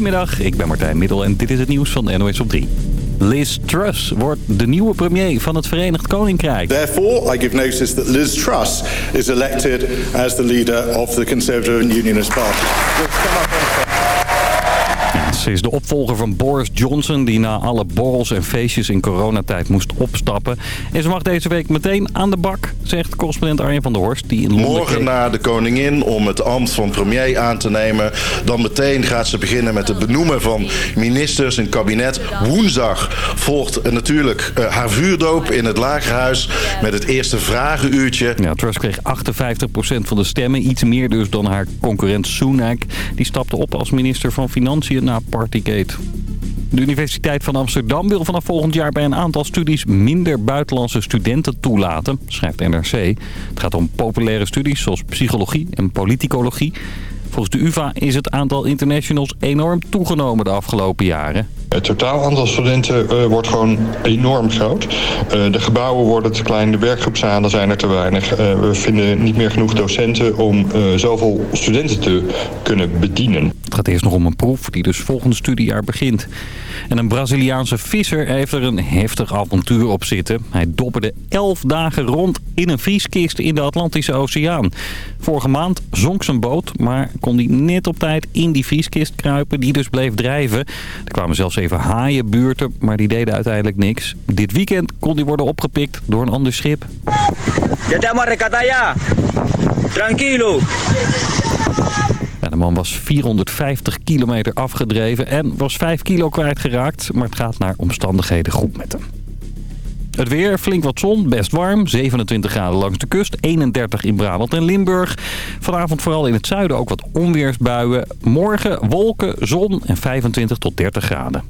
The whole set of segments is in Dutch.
Goedemiddag, ik ben Martijn Middel en dit is het nieuws van NOS op 3. Liz Truss wordt de nieuwe premier van het Verenigd Koninkrijk. Therefore, I give notice that Liz Truss is elected as the leader of the Conservative and Unionist Party. Ze is de opvolger van Boris Johnson... die na alle borrels en feestjes in coronatijd moest opstappen. En ze mag deze week meteen aan de bak, zegt correspondent Arjen van der Horst. Die in Morgen na de koningin om het ambt van premier aan te nemen. Dan meteen gaat ze beginnen met het benoemen van ministers en kabinet. Woensdag volgt eh, natuurlijk eh, haar vuurdoop in het Lagerhuis... met het eerste vragenuurtje. Ja, Truss kreeg 58% van de stemmen. Iets meer dus dan haar concurrent Sunak. Die stapte op als minister van Financiën na Partygate. De Universiteit van Amsterdam wil vanaf volgend jaar bij een aantal studies minder buitenlandse studenten toelaten, schrijft NRC. Het gaat om populaire studies zoals psychologie en politicologie. Volgens de UvA is het aantal internationals enorm toegenomen de afgelopen jaren. Het totaal aantal studenten eh, wordt gewoon enorm groot. Eh, de gebouwen worden te klein, de werkgroepzalen zijn er te weinig. Eh, we vinden niet meer genoeg docenten om zoveel studenten te kunnen bedienen. Het gaat eerst nog om een proef die dus volgend studiejaar begint. En een Braziliaanse visser heeft er een heftig avontuur op zitten. Hij dobberde elf dagen rond in een vrieskist in de Atlantische Oceaan. Vorige maand zonk zijn boot, maar kon hij net op tijd in die vrieskist kruipen, die dus bleef drijven. Er kwamen zelfs even haaienbuurten, maar die deden uiteindelijk niks. Dit weekend kon hij worden opgepikt door een ander schip. Tranquilo. De man was 450 kilometer afgedreven en was 5 kilo kwijtgeraakt. Maar het gaat naar omstandigheden goed met hem. Het weer, flink wat zon, best warm. 27 graden langs de kust, 31 in Brabant en Limburg. Vanavond vooral in het zuiden ook wat onweersbuien. Morgen wolken, zon en 25 tot 30 graden.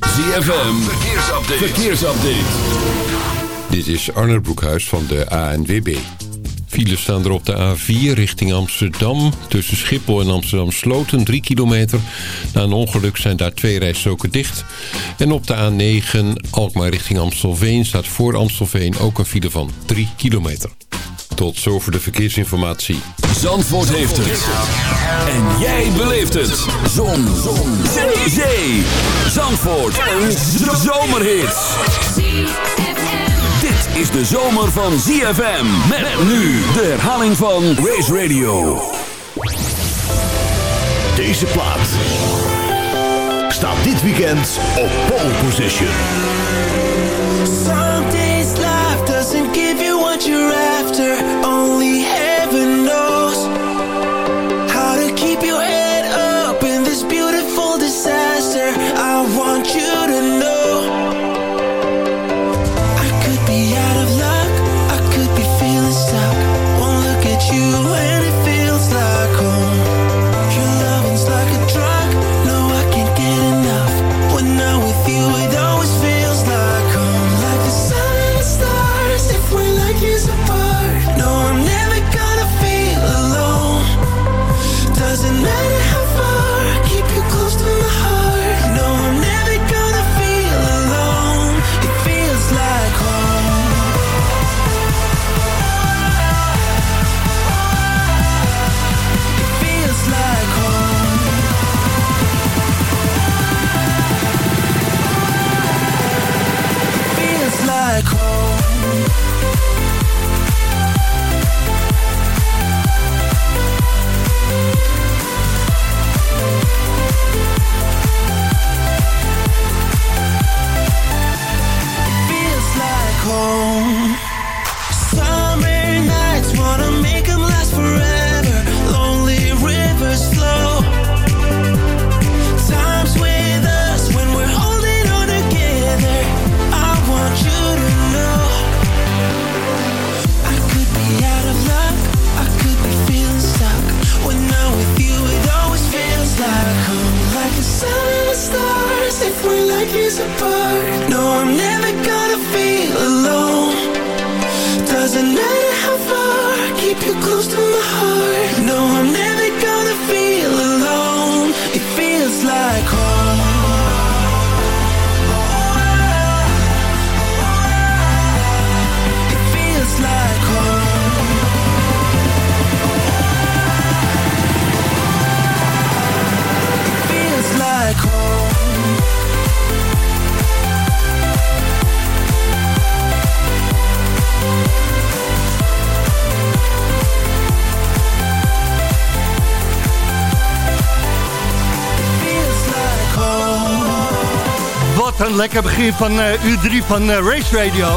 ZFM, verkeersupdate. verkeersupdate. Dit is Arne Broekhuis van de ANWB. Files staan er op de A4 richting Amsterdam. Tussen Schiphol en Amsterdam Sloten 3 kilometer. Na een ongeluk zijn daar twee rijstroken dicht. En op de A9 Alkmaar richting Amstelveen staat voor Amstelveen ook een file van 3 kilometer. Tot zover de verkeersinformatie. Zandvoort heeft het. En jij beleeft het. Zon. Zon. Zee. Zandvoort. Een zomerhit dit is de zomer van ZFM. Met, nu de herhaling van Race Radio. Deze plaat staat dit weekend op pole position. Life doesn't give you what you're after. Only heaven een lekker begin van eh, uur 3 van eh, Race Radio.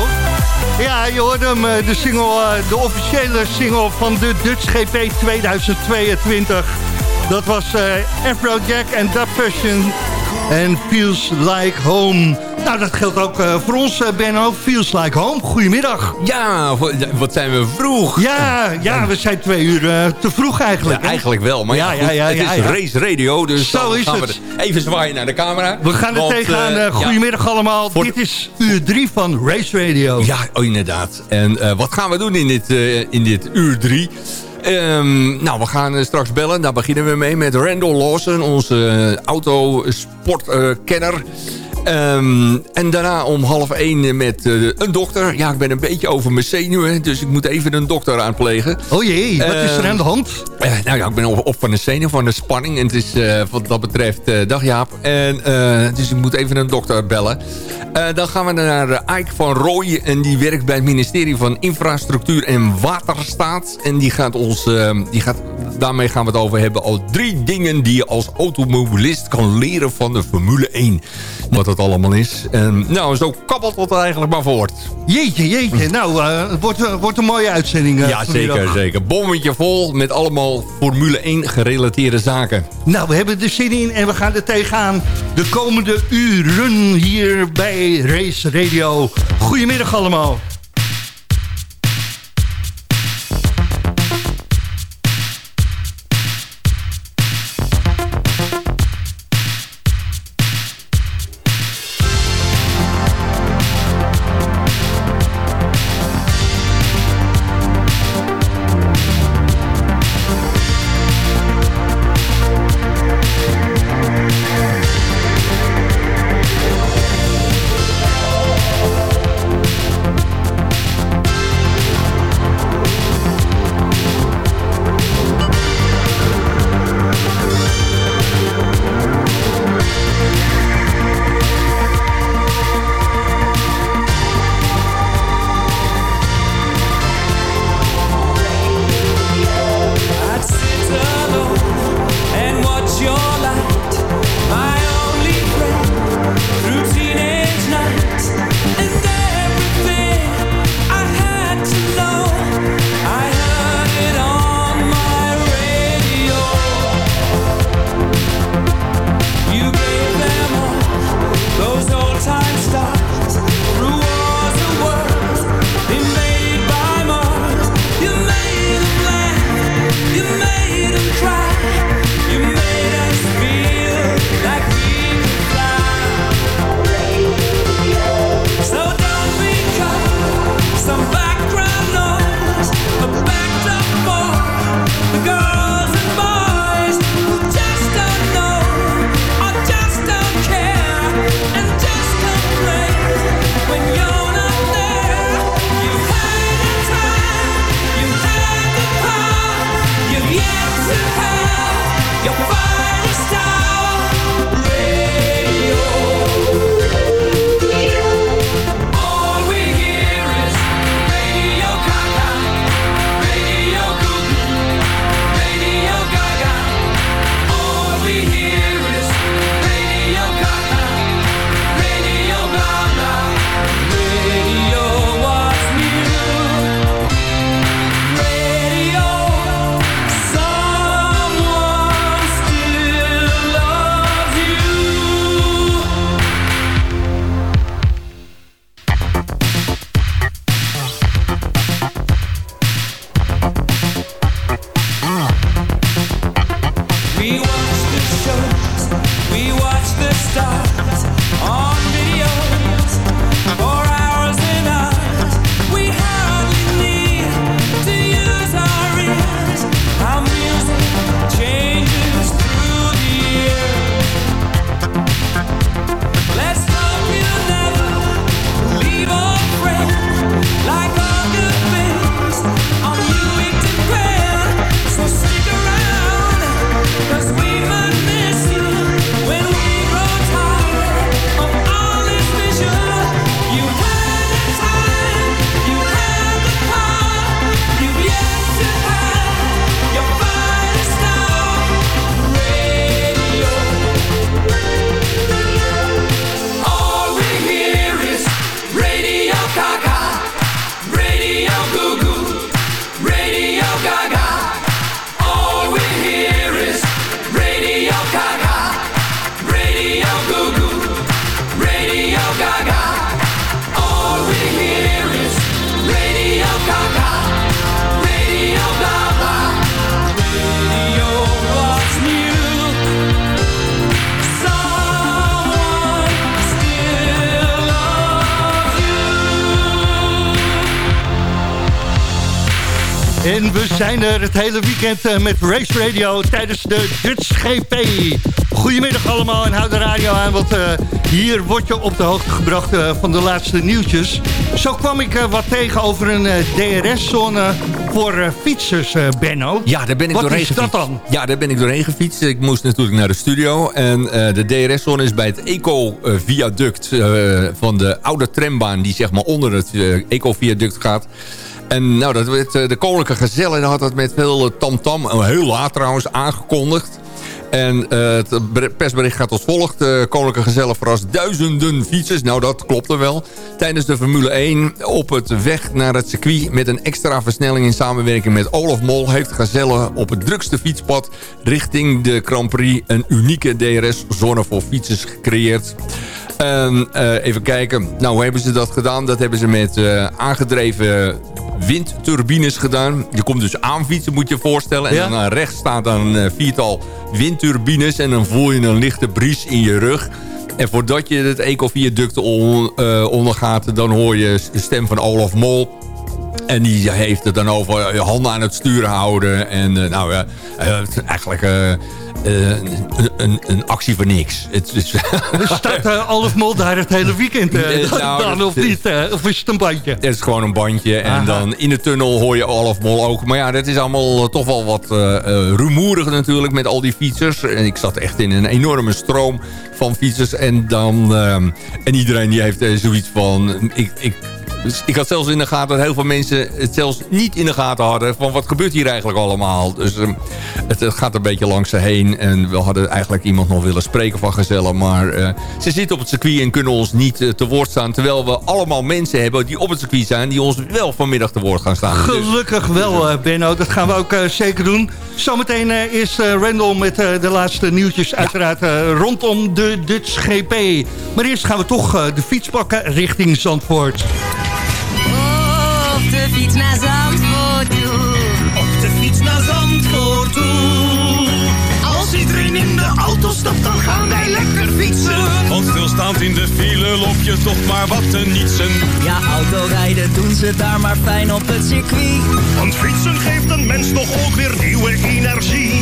Ja, je hoorde hem, eh, de, single, de officiële single van de Dutch GP 2022. Dat was Afrojack en Dub Fashion en Feels Like Home. Nou, dat geldt ook eh, voor ons, eh, Benno. Feels Like Home. Goedemiddag. Ja, wa- wat zijn we vroeg. Ja, ja, we zijn twee uur eh, te vroeg eigenlijk. Ja, eigenlijk wel. Maar ja, Ja, goed, ja, ja, het is race radio, dus Zo dan is gaan het. we even zwaaien naar de camera. We gaan er tegenaan. goedemiddag allemaal. Voor- Dit is uur 3 van Race Radio. Ja, oh, inderdaad. En wat gaan we doen in dit, in dit uur drie? Ehm, nou, we gaan straks bellen. Daar beginnen we mee met Randall Lawson, onze eh, autosportkenner. Ehm, en daarna om half één met eh, een dokter. Ja, ik ben een beetje over mijn zenuwen, dus ik moet even een dokter aanplegen. Oh jee, wat is er Ehm, aan de hand? Eh, nou ja, ik ben op, op van de zenuw, van de spanning. En het is eh, wat dat betreft, dag Jaap. En, dus ik moet even een dokter bellen. Dan gaan we naar Ike van Rooij. En die werkt bij het ministerie van Infrastructuur en Waterstaat. En die gaat ons, eh, die gaat, daarmee gaan we het over hebben. Al drie dingen die je als automobilist kan leren van de Formule 1. Wat dat allemaal is. En, nou, zo kabbelt het eigenlijk maar voort. Jeetje, jeetje. Nou, eh, het wordt, eh, wordt een mooie uitzending. eh, Ja, zeker, zeker. Bommetje vol met allemaal Formule 1 gerelateerde zaken. Nou, we hebben er zin in en we gaan er tegenaan de komende uren hier bij Race Radio. Goedemiddag allemaal. Het hele weekend eh, met Race Radio tijdens de Dutch GP. Goedemiddag allemaal en houd de radio aan, want uh, hier word je op de hoogte gebracht uh, van de laatste nieuwtjes. Zo kwam ik uh, wat tegen over een DRS-zone voor fietsers, Benno. Ja, daar ben ik wat doorheen is gefietst. dat dan? Ja, daar ben ik doorheen gefietst. Ik moest natuurlijk naar de studio. En de DRS-zone is bij het Eco-viaduct van de oude trambaan... die zeg maar onder het Eco-viaduct gaat... En nou, dat werd, de Koninklijke Gezellen had dat met veel tamtam, -tam, heel laat trouwens, aangekondigd. En het persbericht gaat als volgt. De Koninklijke Gezellen verrast duizenden fietsers. Nou, dat klopte wel. Tijdens de Formule 1 op het weg naar het circuit... met een extra versnelling in samenwerking met Olaf Mol... heeft Gezelle op het drukste fietspad richting de Grand Prix... een unieke DRS-zone voor fietsers gecreëerd. Uh, uh, even kijken. Nou, hoe hebben ze dat gedaan? Dat hebben ze met uh, aangedreven windturbines gedaan. Je komt dus aanfietsen, moet je je voorstellen. En Ja. dan aan rechts staat dan een viertal windturbines. En dan voel je een lichte bries in je rug. En voordat je het ecoviaduct on, uh, ondergaat... dan hoor je de stem van Olaf Mol... En die heeft het dan over je handen aan het stuur houden. En nou ja, eigenlijk uh, een, een, actie voor niks. Het is, staat uh, Alf Mol daar het hele weekend uh, dan, nou, dan, of niet? Uh, of is het een bandje? Het is gewoon een bandje. En Aha. dan in de tunnel hoor je Olaf Mol ook. Maar ja, dat is allemaal toch wel wat rumoerig natuurlijk met al die fietsers. En ik zat echt in een enorme stroom van fietsers. En dan... en iedereen die heeft zoiets van... Ik, ik, dus ik had zelfs in de gaten dat heel veel mensen het zelfs niet in de gaten hadden... van wat gebeurt hier eigenlijk allemaal. Dus um, het, het, gaat een beetje langs ze heen. En we hadden eigenlijk iemand nog willen spreken van Gezellen. Maar uh, ze zitten op het circuit en kunnen ons niet uh, te woord staan. Terwijl we allemaal mensen hebben die op het circuit zijn... die ons wel vanmiddag te woord gaan staan. Gelukkig dus, wel, uh, Benno. Dat gaan we ook zeker doen. Zometeen is Randall met de laatste nieuwtjes uiteraard rondom de Dutch GP. Maar eerst gaan we toch de fiets pakken richting Zandvoort. Op de fiets naar Zandvoort toe. Op de fiets naar Zandvoort toe. Als iedereen in de auto stapt, dan gaan wij lekker fietsen. Want stilstaand in de file loop je toch maar wat te nietsen. Ja, autorijden doen ze daar maar fijn op het circuit. Want fietsen geeft een mens toch ook weer nieuwe energie.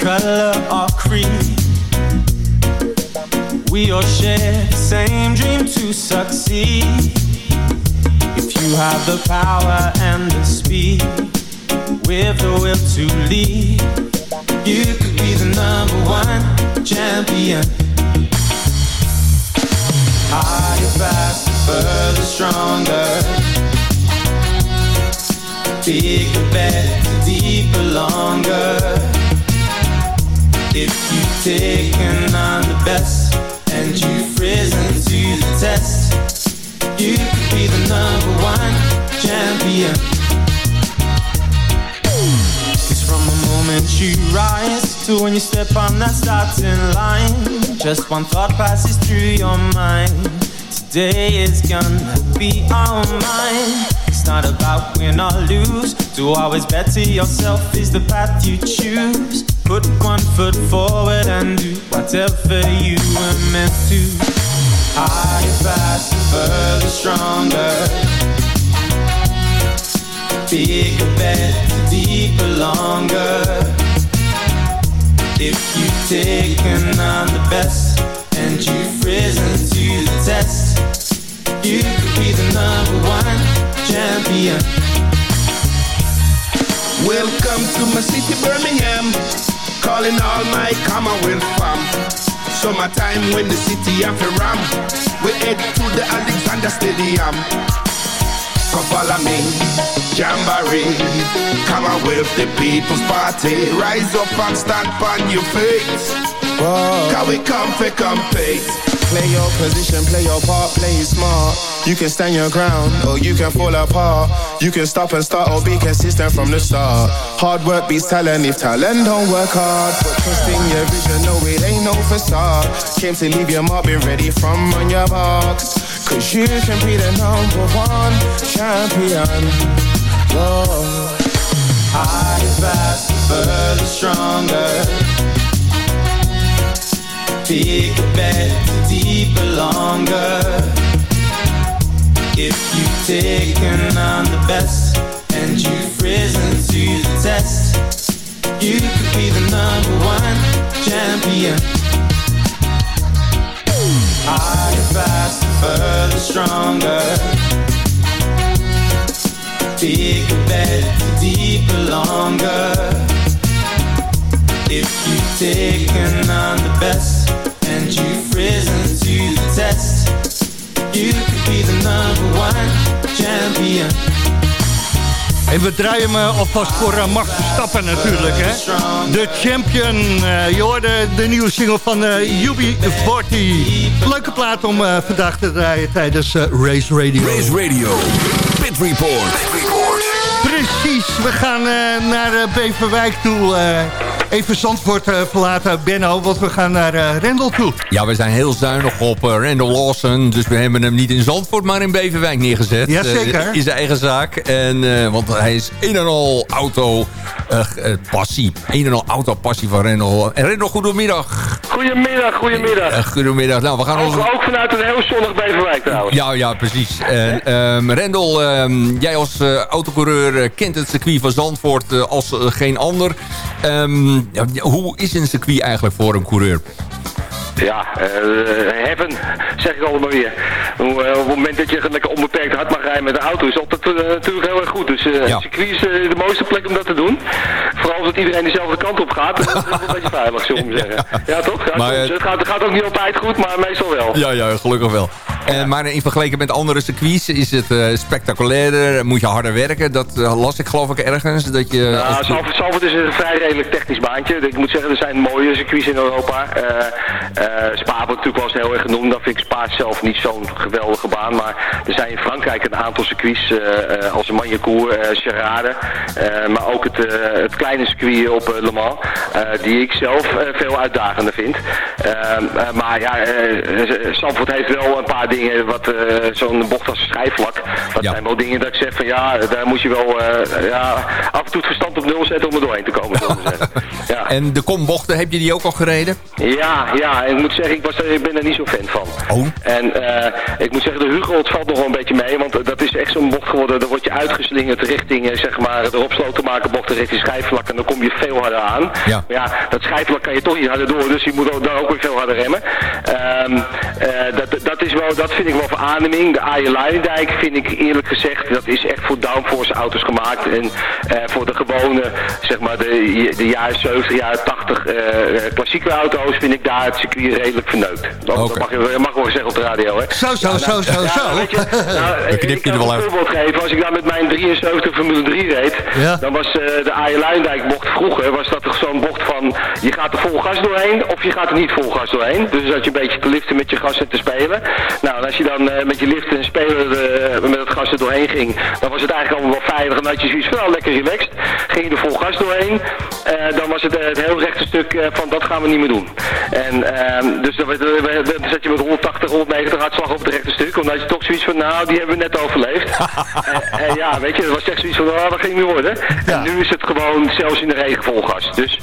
Color or creed, we all share the same dream to succeed. If you have the power and the speed, with the will to lead, you could be the number one champion. Higher, faster, further, stronger. Bigger, better, deeper, longer. If you've taken on the best and you've risen to the test, you could be the number one champion. Cause from the moment you rise to when you step on that starting line, just one thought passes through your mind. Today is gonna be all mine. It's not about win or lose. To always better yourself is the path you choose. Put one foot forward and do whatever you were meant to. Higher, faster, further, stronger. Bigger, better, deeper, longer. If you've taken on the best and you've risen to the test, you could be the number one champion. Welcome to my city, Birmingham. Calling all my Commonwealth fam. Summertime when the city have a ram. We head to the Alexander Stadium. Come follow me, Jamboree. Commonwealth, the people's party. Rise up and stand on your feet. Can we come for compete? Play your position, play your part, play it smart. You can stand your ground, or you can fall apart. You can stop and start, or be consistent from the start. Hard work beats talent if talent don't work hard. But trust in your vision, no, it ain't no facade. Came to leave your mark, been ready from on your box. Cause you can be the number one champion. Whoa. Higher, faster, further, stronger. Bigger, better, deeper, longer. If you've taken on the best and you've risen to the test, you could be the number one champion. Higher, faster, further, stronger. Bigger, better, deeper, longer. If you've taken on the best and you've risen to the test, you could be the number one champion. En we draaien hem eh, alvast voor uh, Max Verstappen natuurlijk, hè. De champion. Eh, je hoorde de nieuwe single van uh, UB40. Leuke plaat om uh, vandaag te draaien tijdens Race Radio. Race Radio, Pit Report. Pit Report. Precies, we gaan naar Beverwijk toe. Even Zandvoort verlaten, Benno, want we gaan naar Rendel toe. Ja, we zijn heel zuinig op Randall Lawson. Dus we hebben hem niet in Zandvoort, maar in Beverwijk neergezet. Jazeker. in zijn eigen zaak. En, want hij is een en al auto uh, passie. Een en al auto passie van Rendel. En Rendel, goedemiddag. Goedemiddag, goedemiddag. Uh, goedemiddag. Nou, we gaan ook, ons... ook vanuit een heel zonnig Beverwijk trouwens. Ja, ja, precies. Um, Rendel, um, jij als uh, autocoureur kent het circuit van Zandvoort als geen ander. Um, hoe is een circuit eigenlijk voor een coureur? Ja, uh, heaven, zeg ik allemaal weer. Uh, op het moment dat je lekker onbeperkt hard mag rijden met de auto is altijd uh, natuurlijk heel erg goed. Dus uh, ja. circuit is de mooiste plek om dat te doen. Vooral als iedereen dezelfde kant op gaat. dat is wel een beetje veilig, zullen we zeggen. Ja, toch? Ja, maar, het, gaat, het gaat ook niet altijd goed, maar meestal wel. Ja, ja gelukkig wel. En, maar in vergelijking met andere circuits is het uh, spectaculairder, moet je harder werken. Dat uh, las ik geloof ik ergens. Dat je, nou, als... Is een vrij redelijk technisch baantje. Ik moet zeggen, er zijn mooie circuits in Europa. Spa wordt natuurlijk wel eens heel erg genoemd. Dan vind ik Spa zelf niet zo'n geweldige baan. Maar er zijn in Frankrijk een aantal circuits als Magnecourt, Charade. maar ook het, het kleine circuit op Le Mans. die ik zelf veel uitdagender vind. maar ja, Salford heeft wel een paar dingen, wat uh, zo'n bocht als schijfvlak. Dat ja. zijn wel dingen dat ik zeg van ja, daar moet je wel uh, ja, af en toe het verstand op nul zetten om er doorheen te komen. ja. En de kombochten, heb je die ook al gereden? Ja, ja. En ik moet zeggen, ik, was, ik ben er niet zo fan van. Oh. En ik moet zeggen, de Hugo, het valt nog wel een beetje mee, want dat echt zo'n bocht geworden. Dan word je uitgeslingerd richting, zeg maar, de opsloten maken bochten richting schijfvlak en dan kom je veel harder aan. Ja. Maar ja, dat schijfvlak kan je toch niet harder door, dus je moet daar ook weer veel harder remmen. Um, dat, dat is wel dat vind ik wel verademing. De Aje Leidendijk vind ik eerlijk gezegd, dat is echt voor downforce auto's gemaakt. En uh, voor de gewone, zeg maar de, de jaren 70, jaren 80 uh, klassieke auto's vind ik daar het circuit redelijk verneukt. Dat, okay. dat mag, je, mag wel zeggen op de radio, hè. Zo, zo, zo, zo, zo. nou, ik kan een voorbeeld geven. Als ik daar met mijn 73 Formule 3 reed, ja. dan was uh, de Aje Leidendijk bocht vroeger, was dat zo'n bocht van, je gaat er vol gas doorheen of je gaat er niet vol gas doorheen. Dus dat je een beetje te liften met je gas en te spelen. Nou, en als je dan uh, met je lift en speler uh, met het gas er doorheen ging, dan was het eigenlijk allemaal wel veilig. En had je zoiets van, nou, lekker relaxed. Ging je er vol gas doorheen, dan was het het heel rechte stuk van, dat gaan we niet meer doen. En ehm, dus dan, zet je met 180, 190 hartslag op het rechte stuk, omdat je toch zoiets van, nou, die hebben we net overleefd. En, en, ja, weet je, dat was echt zoiets van, nou, dat ging niet worden. Ja. En nu is het gewoon zelfs in de regen vol gas. Dus,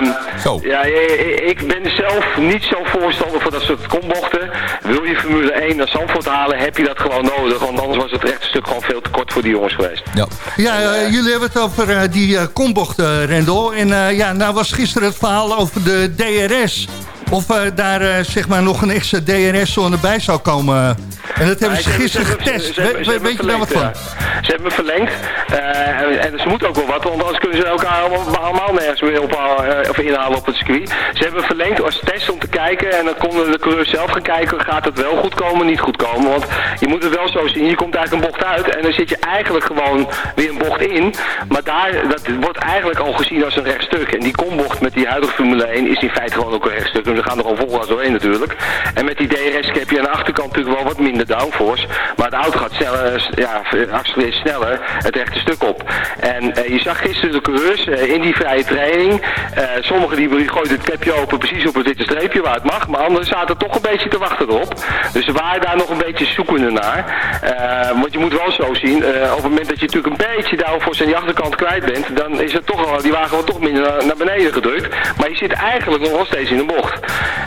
um, zo. ja, ik ben zelf niet zo voorstander van dat soort kombochten. Wil je Formule 1 naar Zandvoort halen, heb je dat gewoon nodig. Want anders was het rechte stuk gewoon veel te kort voor die jongens geweest. Ja, ja uh, jullie hebben het over uh, die uh, kombochten, Rendel. En ja, nou was gisteren het verhaal over de DRS. Of eh, daar eh, zeg maar nog een extra DNS-zone bij zou komen. En dat hebben ze gisteren getest. weet je daar wat van? Ze hebben me verlengd. eh, en, en ze moeten ook wel wat, want anders kunnen ze elkaar allemaal, allemaal nergens meer eh, of inhalen op het circuit. Ze hebben verlengd als test om te kijken en dan konden de coureurs zelf gaan kijken, gaat het wel goed komen, niet goed komen. Want je moet het wel zo zien, je komt eigenlijk een bocht uit en dan zit je eigenlijk gewoon weer een bocht in. Maar daar, dat wordt eigenlijk al gezien als een rechtstuk. En die kombocht met die huidige Formule 1 is in feite gewoon ook een rechtstuk. Ze gaan er gewoon vol gas doorheen natuurlijk. En met die DRS heb je aan de achterkant natuurlijk wel wat minder downforce. Maar de auto gaat sneller, ja, accelereert sneller het rechte stuk op. En eh, je zag gisteren de coureurs eh, in die vrije training. eh sommigen die gooiden het klepje open precies op het witte streepje waar het mag. Maar anderen zaten toch een beetje te wachten erop. Dus ze waren daar nog een beetje zoekende naar. Eh, want je moet wel zo zien, eh, op het moment dat je natuurlijk een beetje downforce aan die achterkant kwijt bent, dan is het toch wel, die wagen wordt toch minder naar, beneden gedrukt. Maar je zit eigenlijk nog wel steeds in de bocht.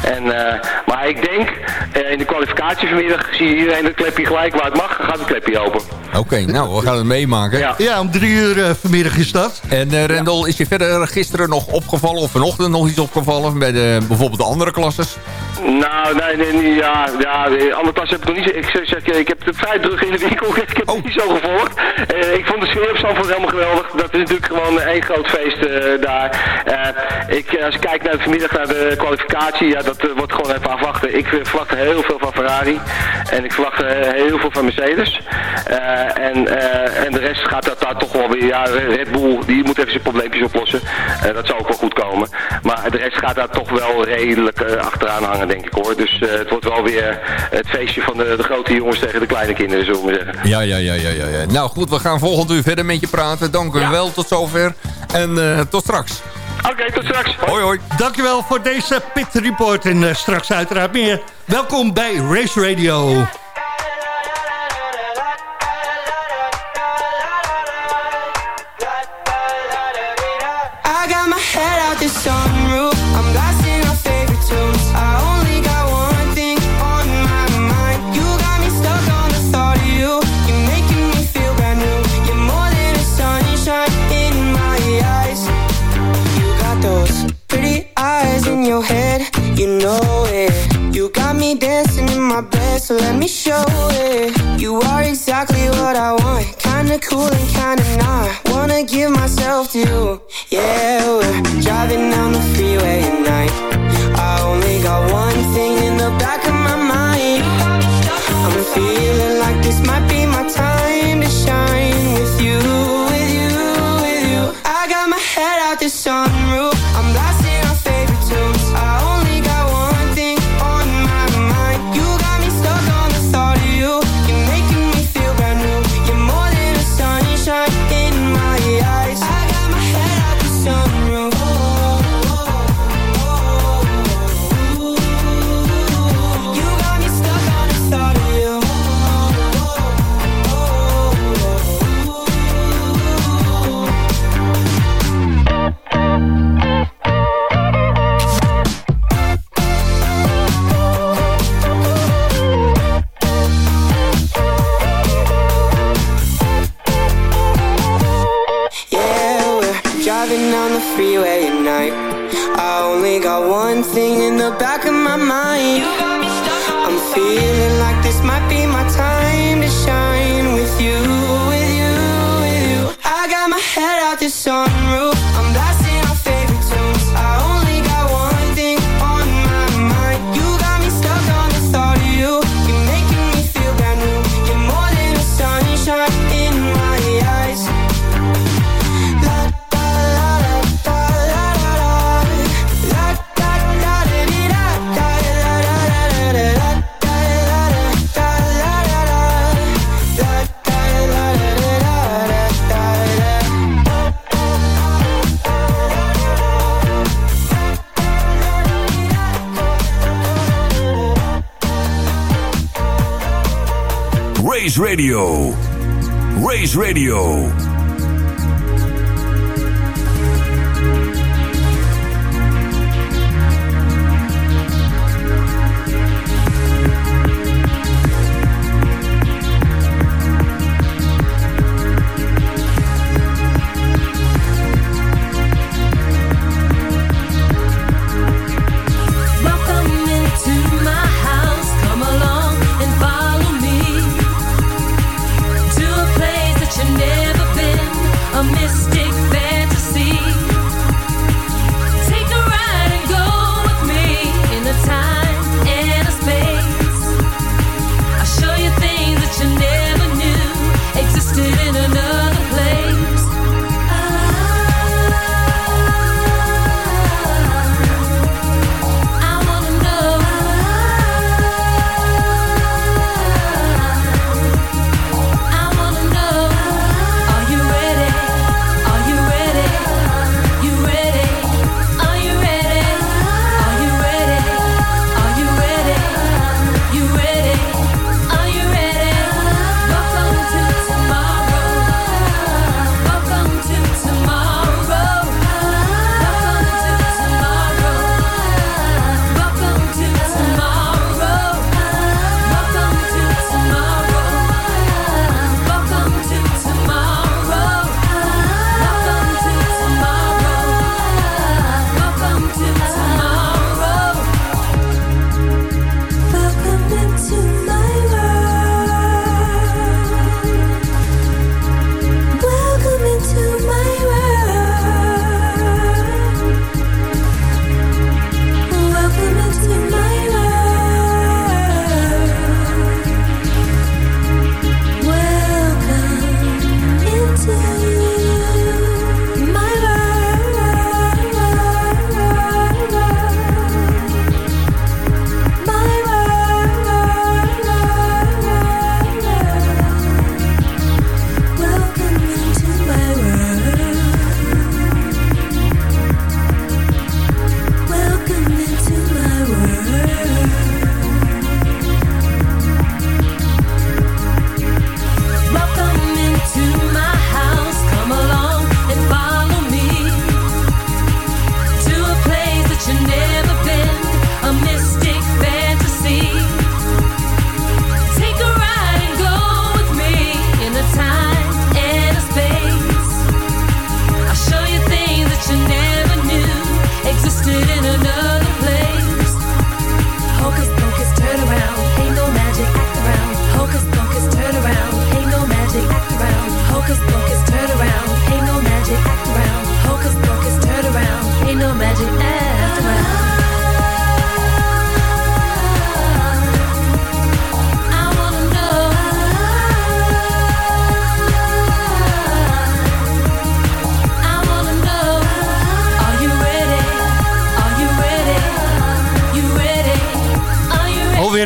En, eh, maar ik denk, eh, in de kwalificatie vanmiddag zie je iedereen het klepje gelijk waar het mag, gaat het klepje open. Oké, nou, we gaan het meemaken. Ja. Ja, om drie uur eh, vanmiddag is dat. En eh Rendel, is je verder gisteren nog opgevallen of vanochtend nog iets opgevallen bij de, bijvoorbeeld de andere klasses? Nou, nee, nee, nee, ja, ja, de andere klas heb ik nog niet. zo- Ik zeg, zeg, ik heb het vrij druk in de winkel. Ik heb het niet zo gevolgd. Eh, ik vond de sfeer op Zandvoort helemaal geweldig. Dat is natuurlijk gewoon één groot feest eh, daar. Eh, ik, als ik kijk naar vanmiddag naar de kwalificatie, ja, dat eh, wordt gewoon even afwachten. Ik eh, verwacht heel veel van Ferrari en ik verwacht eh, heel veel van Mercedes. Eh, en, eh, en de rest gaat dat daar toch wel weer. Ja, Red Bull die moet even zijn probleempjes oplossen. Eh, dat zou ook wel goed komen. Maar de rest gaat daar toch wel redelijk eh, achteraan hangen, denk ik hoor. Dus eh, het wordt wel weer het feestje van de, de grote jongens tegen de kleine kinderen, zullen we zeggen. Ja, ja, ja, ja, ja. ja. Nou goed, we gaan volgend uur verder met je praten. Dank u wel, tot zover. En eh, tot straks. Oké, tot straks. Hoi, hoi. Dankjewel voor deze Pit Report. En eh, straks uiteraard meer. Welkom bij Race Radio. So let me show Radio. Race Radio.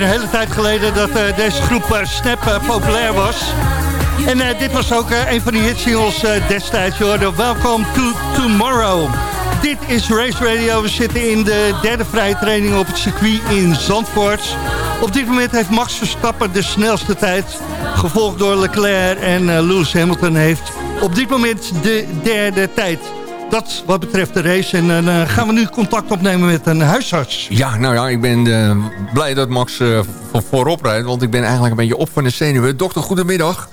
Hele tijd geleden dat eh, deze groep eh, Snap eh, populair was. En dit was ook een van die eh, destijds. Je hoorde Welcome to Tomorrow. Dit is Race Radio. We zitten in de derde vrije training op het circuit in Zandvoort. Op dit moment heeft Max Verstappen de snelste tijd. Gevolgd door Leclerc en Lewis Hamilton heeft op dit moment de derde tijd. Dat wat betreft de race. En dan eh, gaan we nu contact opnemen met een huisarts. Ja, nou ja, ik ben eh, blij dat Max eh, voor, voorop rijdt. Want ik ben eigenlijk een beetje op van de zenuwen. Dokter, goedemiddag.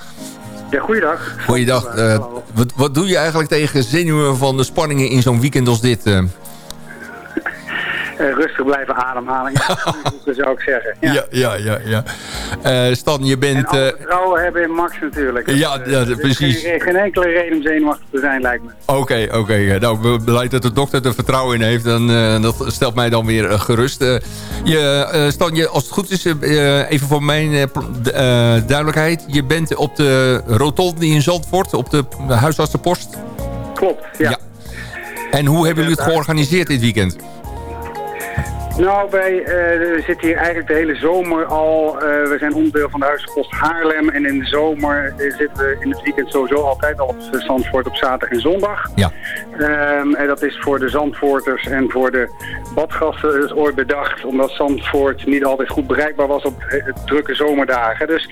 Ja, goeiedag. Goeiedag. Eh, wat, wat doe je eigenlijk tegen zenuwen van de spanningen in zo'n weekend als dit? Eh? Rustig blijven ademhalen, ja, dat zou ik zeggen. Ja. Ja, ja, ja. ja. Eh, Stan, je En bent... alle eh, vertrouwen hebben in Max natuurlijk. Ja, Eh, ja, precies. Geen, geen enkele reden om zenuwachtig te zijn, lijkt me. Oké, oké. ja. Nou, blij dat de dokter er vertrouwen in heeft. En, dat stelt mij dan weer gerust. Je, Stan, je, als het goed is, even voor mijn duidelijkheid. Je bent op de rotonde in Zandvoort, op de huisartsenpost. Klopt, ja. Ja. En hoe hebben jullie het georganiseerd dit weekend? and Nou, wij eh, zitten hier eigenlijk de hele zomer al. eh, we zijn onderdeel van de Huispost Haarlem. En in de zomer eh, zitten we in het weekend sowieso altijd al op Zandvoort op zaterdag en zondag. Ja. Ehm, en dat is voor de Zandvoorters en voor de badgasten dus ooit bedacht. Omdat Zandvoort niet altijd goed bereikbaar was op drukke zomerdagen. Dus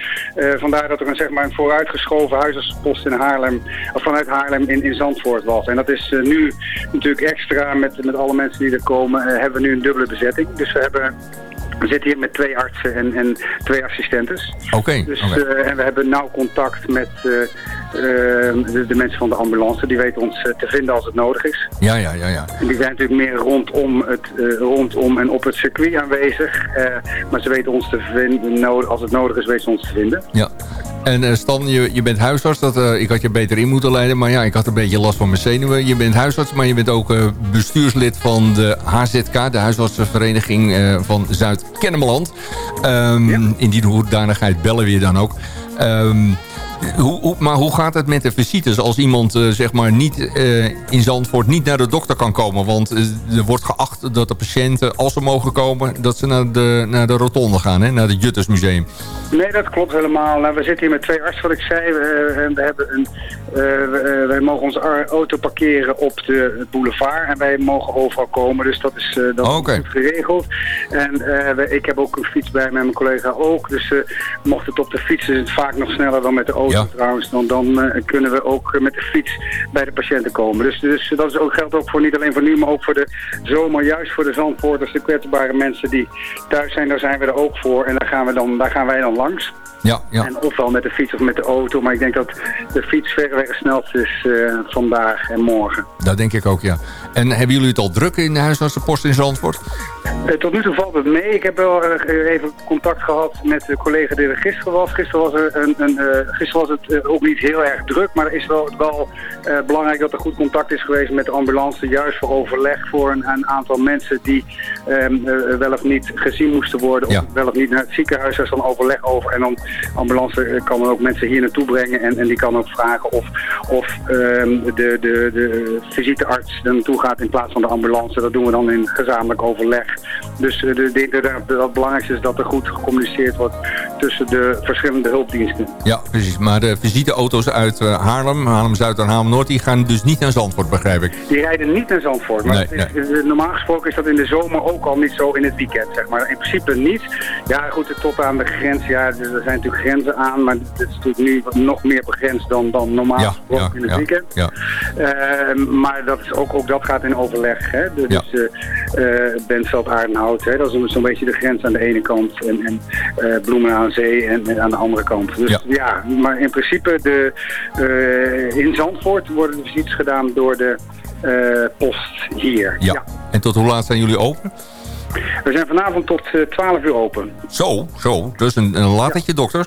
vandaar dat er een, zeg maar, een vooruitgeschoven huisartsenpost in Haarlem, of vanuit Haarlem in, in Zandvoort was. En dat is nu natuurlijk extra met, met alle mensen die er komen, hebben we nu een dubbele bezetting. Dus we hebben... We zitten hier met twee artsen en, en twee assistentes. Oké. Dus, eh, en we hebben nauw contact met eh, eh, de, de mensen van de ambulance. Die weten ons te vinden als het nodig is. Ja, ja, ja, ja. En die zijn natuurlijk meer rondom, het, rondom en op het circuit aanwezig. Maar ze weten ons te vinden, als het nodig is, weten ze ons te vinden. Ja. En eh, Stan, je, je bent huisarts. Dat, eh, ik had je beter in moeten leiden. Maar ja, ik had een beetje last van mijn zenuwen. Je bent huisarts, maar je bent ook eh, bestuurslid van de HZK. De Huisartsenvereniging van Zuid-Kennemerland. Ehm In die hoedanigheid bellen we je dan ook. Ehm, hoe, hoe, maar hoe gaat het met de visites als iemand eh, zeg maar niet eh, in Zandvoort niet naar de dokter kan komen? Want eh, er wordt geacht dat de patiënten, als ze mogen komen, dat ze naar de, naar de rotonde gaan, hè, naar het Juttersmuseum. Nee, dat klopt helemaal. Nou, we zitten hier met twee artsen, wat ik zei. We, we hebben een, wij mogen onze auto parkeren op de boulevard en wij mogen overal komen. Dus dat is, dat goed geregeld. En we- ik heb ook een fiets bij me en mijn collega ook. Dus mocht het op de fiets is het vaak nog sneller dan met de auto Ja. trouwens. Dan, dan eh, kunnen we ook eh, met de fiets bij de patiënten komen. Dus, dus dat is ook, geldt ook voor niet alleen voor nu, maar ook voor de zomer. Juist voor de Zandvoorters, de kwetsbare mensen die thuis zijn. Daar zijn we er ook voor. En daar gaan, we dan, daar gaan wij dan langs. Ja, ja. En ofwel met de fiets of met de auto. Maar ik denk dat de fiets verreweg het snelst is eh, vandaag en morgen. Dat denk ik ook, ja. En hebben jullie het al druk in de huisartsenpost in Zandvoort? Tot nu toe valt het mee. Ik heb wel even contact gehad met de collega die er gisteren was. Gisteren was, er een, een, gisteren was het eh, ook niet heel erg druk. Maar er is wel, wel eh, belangrijk dat er goed contact is geweest met de ambulance. Juist voor overleg voor een, een aantal mensen die ehm, eh, wel of niet gezien moesten worden. Ja. Of wel of niet naar het ziekenhuis. Daar is dan overleg over. En dan ambulance kan dan ook mensen hier naartoe brengen. En, en die kan ook vragen of, of ehm, de, de, de visitearts er naartoe gaat in plaats van de ambulance. Dat doen we dan in gezamenlijk overleg. Dus de, de, de, de- het belangrijkste is dat er goed gecommuniceerd wordt tussen de verschillende hulpdiensten. Ja, precies. Maar de visiteauto's uit eh, Haarlem, Haarlem-Zuid en Haarlem-Noord... die gaan dus niet naar Zandvoort, begrijp ik. Die rijden niet naar Zandvoort. Maar Nee, het is, normaal gesproken is dat in de zomer ook al niet zo in het weekend, zeg maar. In principe niet. Ja, goed, tot aan de grens. Ja, er zijn natuurlijk grenzen aan, maar het is natuurlijk nu nog meer begrensd dan, dan normaal Ja, gesproken ja, in het ja, weekend. ja. Eh, maar dat is ook, ook dat gaat in overleg. Hè? Dus eh eh, Bentveld, Aardenhout, hè? dat is zo'n beetje de grens aan de ene kant. En, en Bloemen aan zee en, en aan de andere kant. Dus Ja. ja, maar in principe de, eh, in Zandvoort worden de visites gedaan door de eh, post hier. Ja. En tot hoe laat zijn jullie open? We zijn vanavond tot eh, 12 uur open. Zo, zo. Dus een, een latertje, dokter.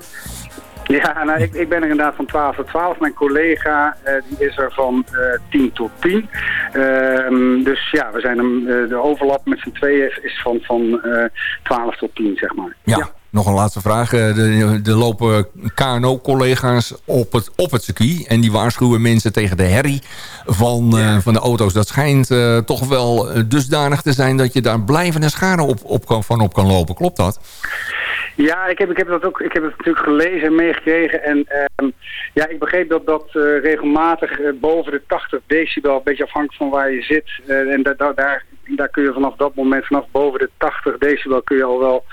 Ja, nou, ik, ik ben er inderdaad van 12 tot 12. Mijn collega eh, die is er van eh 10 tot 10. Ehm, dus ja, we zijn hem, eh, de overlap met z'n tweeën is van, van eh 12 tot 10, zeg maar. Ja. Nog een laatste vraag. Eh, Er er lopen KNO-collega's op het, op het circuit. En die waarschuwen mensen tegen de herrie van, eh, van de auto's. Dat schijnt eh, toch wel eh, dusdanig te zijn dat je daar blijvende schade op, op kan, van op kan lopen. Klopt dat? Ja, ik heb, ik heb dat ook. Ik heb het natuurlijk gelezen en meegekregen. En ehm, ja, ik begreep dat dat eh, regelmatig eh, boven de 80 decibel, een beetje afhankelijk van waar je zit. eh, en da- da- daar, daar kun je vanaf dat moment, vanaf boven de 80 decibel, kun je al wel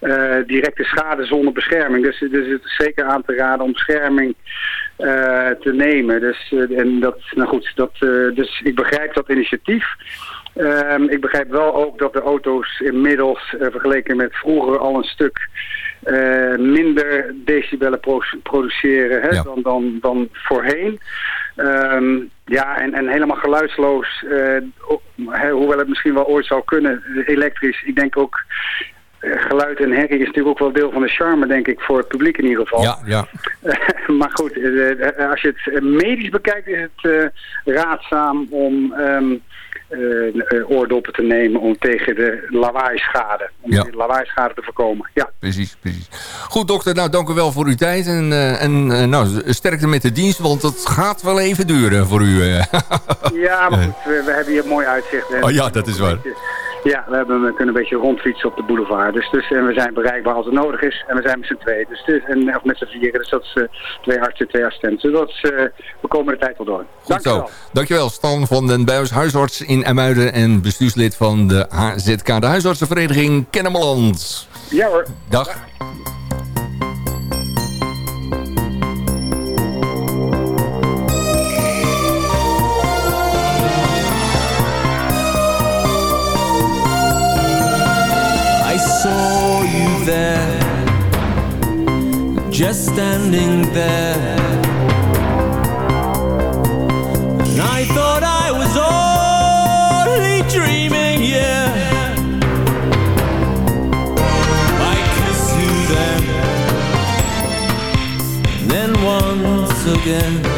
eh, directe schade zonder bescherming. Dus, dus het is zeker aan te raden om bescherming eh, te nemen. Dus, eh, en dat, nou goed, dat, dus ik begrijp dat initiatief. Ehm, ik begrijp wel ook dat de auto's inmiddels vergeleken met vroeger al een stuk minder decibellen pro- produceren hè, dan, dan, dan voorheen. Ehm, ja, en, en helemaal geluidsloos, eh, hoewel het misschien wel ooit zou kunnen, elektrisch. Ik denk ook, eh, geluid en herrie is natuurlijk ook wel deel van de charme, denk ik, voor het publiek in ieder geval. Ja, ja. maar goed, eh, als je het medisch bekijkt is het raadzaam om ehm, eh, eh, oordoppen te nemen om tegen de lawaaischade, om Ja. die lawaaischade te voorkomen. Ja. Precies, precies. Goed, dokter. Nou, dank u wel voor uw tijd. En, eh, en eh, nou, sterkte met de dienst, want het gaat wel even duren voor u. eh. Ja, maar goed, we, we hebben hier een mooi uitzicht. hè. Oh ja, dat is waar. Ja, we, hebben, we kunnen een beetje rondfietsen op de boulevard. Dus, dus, en we zijn bereikbaar als het nodig is. En we zijn met z'n tweeën. Dus, dus, en, of met z'n vieren. Dus dat is eh, twee artsen, twee assistenten. Dus dat is, eh, we komen de tijd wel door. Goed zo. Dankjewel, Stan van den Buis, huisarts in Emuiden... en bestuurslid van de HZK, de huisartsenvereniging Kennemerland. Ja hoor. Dag. Just standing there. And I thought I was only dreaming, yeah. I kissed you then, and then once again.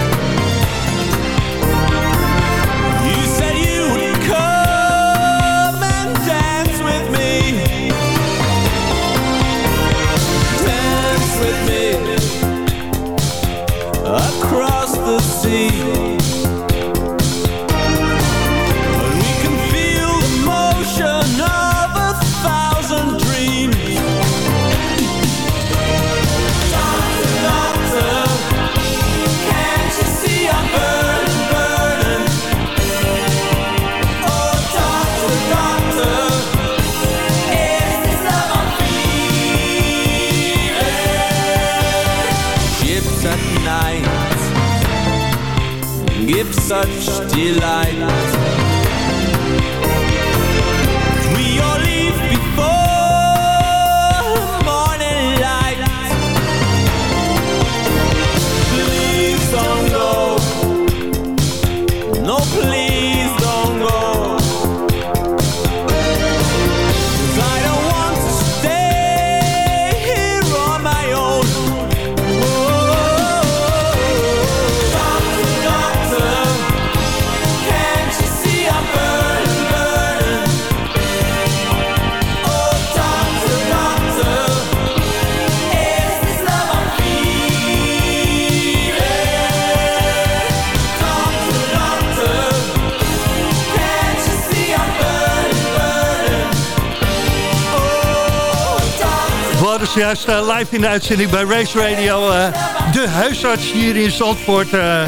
Live in de uitzending bij Race Radio... eh, de huisarts hier in Zandvoort eh,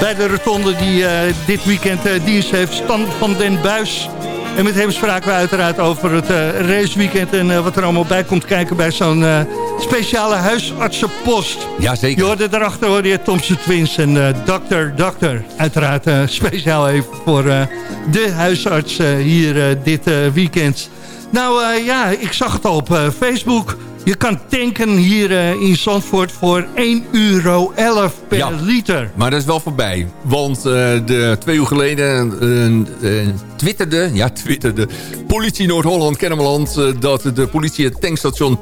bij de rotonde... die eh, dit weekend dienst heeft, Stan van den Buis. En met hem spraken we uiteraard over het raceweekend... en wat er allemaal bij komt kijken bij zo'n speciale huisartsenpost. Jazeker. Je hoorde daarachter hoorde je Thompson Twins en eh Dokter Dokter. Uiteraard speciaal even voor de huisarts hier dit weekend. Nou ja, ik zag het al op Facebook. Je kan tanken hier eh, in Zandvoort voor 1,11 euro per Ja. liter. Maar dat is wel voorbij. Want eh, de, twee uur geleden eh, twitterde, ja, twitterde politie Noord-Holland, Kennemerland... eh, dat de politie het tankstation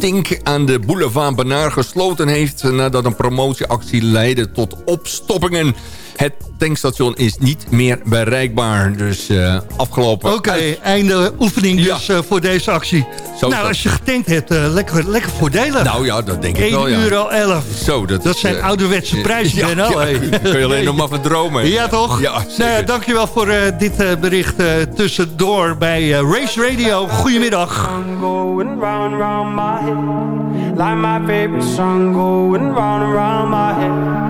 Tink aan de boulevard Banaar gesloten heeft... nadat een promotieactie leidde tot opstoppingen. Het tankstation is niet meer bereikbaar. Dus eh, afgelopen... Oké, einde oefening dus eh, voor deze actie. Zo nou, als je getankt hebt, eh, lekker, lekker voordelig. Nou ja, dat denk ik wel, ja. 1,11 euro. 11. Zo, dat, Dat zijn ouderwetse prijzen, ja, Benno. ja, hey. kun je alleen nog maar van dromen. Ja, toch? Ja, Nou ja, dankjewel voor eh, dit eh, bericht eh, tussendoor bij eh, Race Radio. Goedemiddag. going round, round my head. Like my favorite song going round and round my head.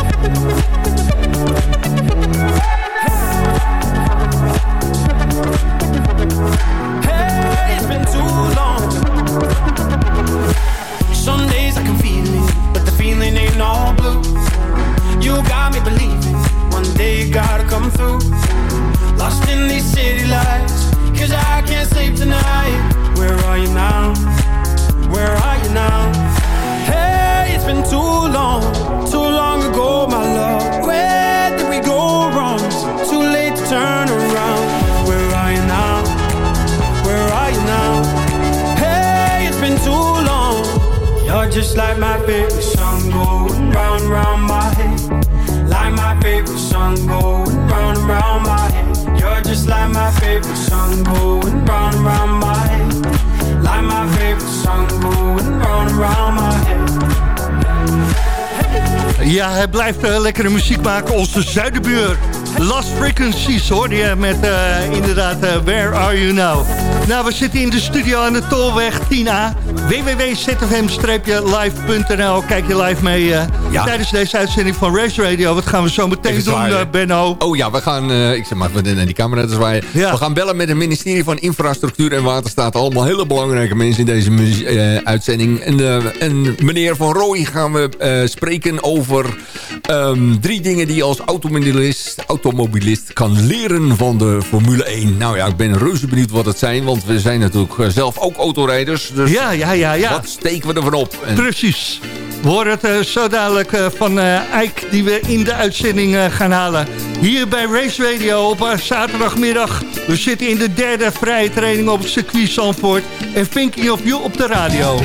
blijft eh, lekkere muziek maken, onze zuidenbuur. Last Frequencies hoorde je met eh, inderdaad eh, Where Are You Now. Nou, we zitten in de studio aan de Tolweg 10A. www.zfm-live.nl Kijk je live mee eh, Ja. tijdens deze uitzending van Race Radio. Wat gaan we zo meteen doen, eh, Benno? Oh ja, we gaan, eh, ik zeg maar naar die camera te zwaaien. We gaan bellen met het ministerie van Infrastructuur en Waterstaat. Allemaal hele belangrijke mensen in deze eh, uitzending. En, en meneer Van Rooij gaan we spreken over ehm, drie dingen die je als automobilist, automobilist kan leren van de Formule 1. Nou ja, ik ben reuze benieuwd wat het zijn, want we zijn natuurlijk zelf ook autorijders. Dus Ja, ja, ja, ja. Wat steken we ervan op? En- Precies. We horen het eh, zo dadelijk eh, van eh Eik die we in de uitzending gaan halen. Hier bij Race Radio op zaterdagmiddag. We zitten in de derde vrije training op het circuit Zandvoort. En Thinking of You op de radio.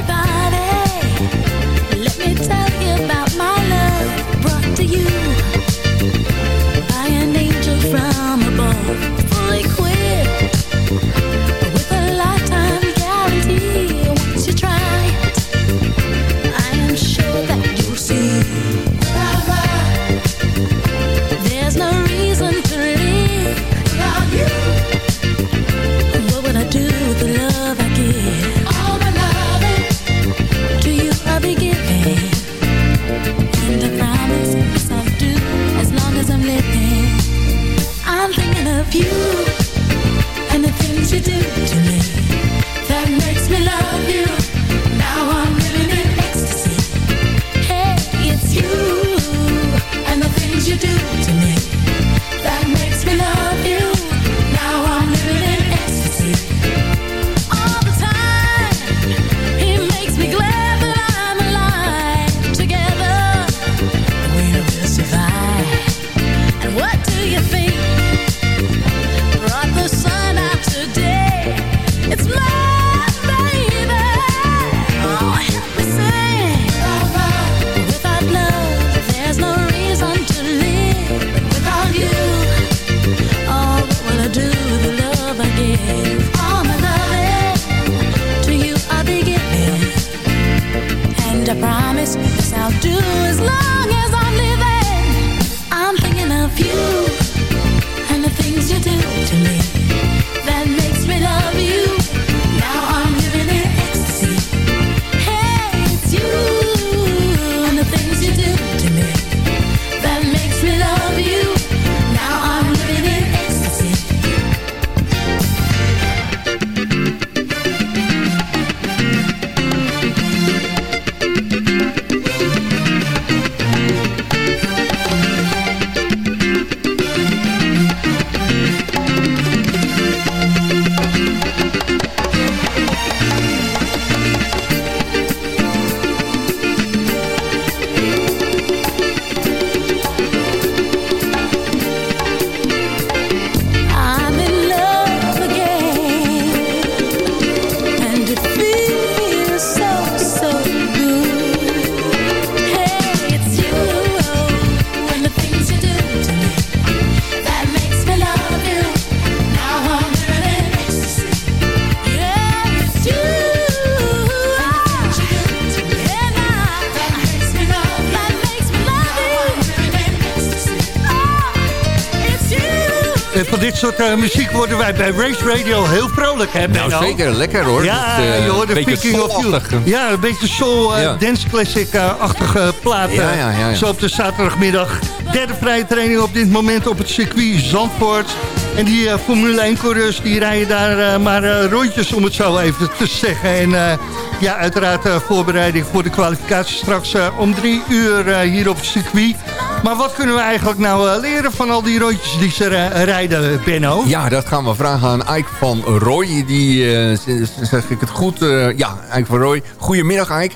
Soort eh, muziek worden wij bij Race Radio heel vrolijk, hè Nou, zeker. Lekker hoor. Ja, Dat, eh, je hoort de beetje Viking of You. Ja, een beetje soul, eh, Ja. dance classic-achtige platen. Ja, ja, ja, ja. Zo op de zaterdagmiddag. Derde vrije training op dit moment op het circuit Zandvoort. En die eh, Formule 1-coureurs die rijden daar eh, maar eh, rondjes, om het zo even te zeggen. En eh, ja, uiteraard eh, voorbereiding voor de kwalificatie straks eh, om drie uur eh, hier op het circuit. Maar wat kunnen we eigenlijk nou eh, leren van al die rondjes die ze rijden, Benno? Ja, dat gaan we vragen aan Ike van Roy. Die, eh, zeg ik het goed? Eh, ja, Ike van Roy. Goedemiddag, Ike.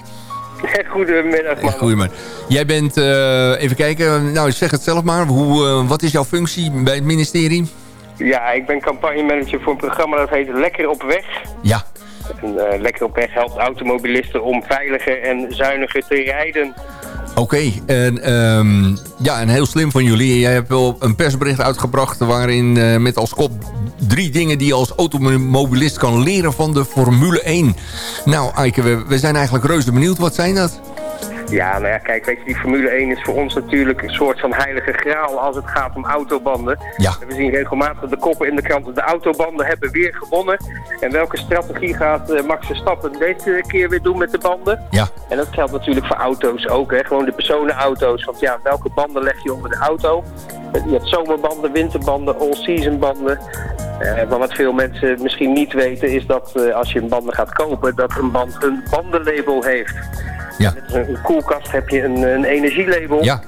Goedemiddag, man. Goedemiddag. Jij bent, eh, even kijken, nou zeg het zelf maar. Hoe, wat is jouw functie bij het ministerie? Ja, ik ben campagnemanager voor een programma dat heet Lekker op weg. Ja. En, eh, Lekker op weg helpt automobilisten om veiliger en zuiniger te rijden. Oké, en ehm, ja, en heel slim van jullie. Jij hebt wel een persbericht uitgebracht waarin eh, met als kop drie dingen die je als automobilist kan leren van de Formule 1. Nou, Eike, we, we zijn eigenlijk reuze benieuwd. Wat zijn dat? Ja, nou ja, kijk, weet je, die Formule 1 is voor ons natuurlijk een soort van heilige graal als het gaat om autobanden. Ja. We zien regelmatig de koppen in de krant, de autobanden hebben weer gewonnen. En welke strategie gaat eh, Max Verstappen deze keer weer doen met de banden? Ja. En dat geldt natuurlijk voor auto's ook, hè? gewoon de personenauto's. Want ja, welke banden leg je onder de auto? Je hebt zomerbanden, winterbanden, all-season banden. Eh, maar wat veel mensen misschien niet weten is dat eh, als je een banden gaat kopen, dat een band een bandenlabel heeft. Ja. Een, een koelkast heb je een, een energielabel. Ja.